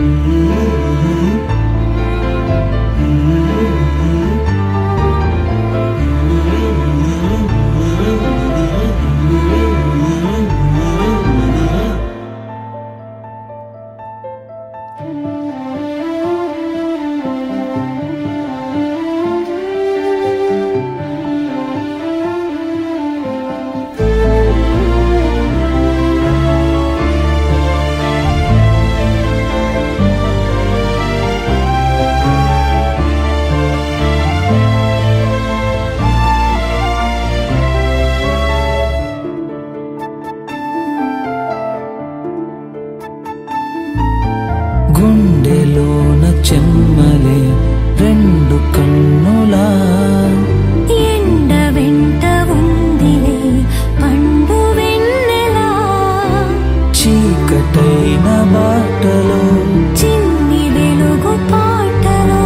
Mm-hmm. గుండెలోన చెమ్మలే రెండు కన్నులా. ఎండ వెంట ఉందిలే పండు వెన్నెలా. చీకటైన బాటలో. చిన్ని వెలుగు పాటలో.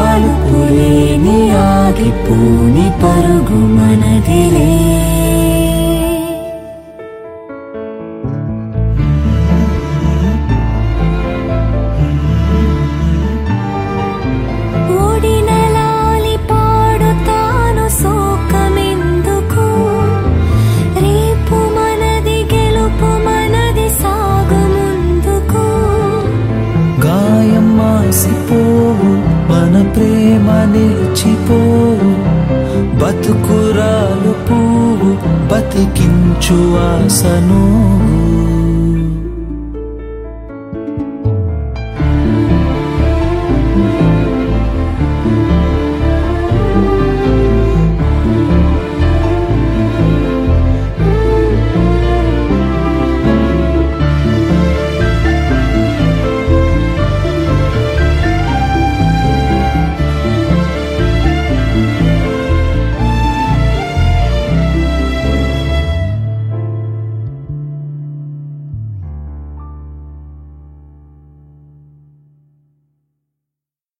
పలుపులేని ఆగిపోని పరుగు మనదిలే. ప్రేమ నిలిచిపోవు. బతుకురాలు పువ్వు. బతికించు ఆసను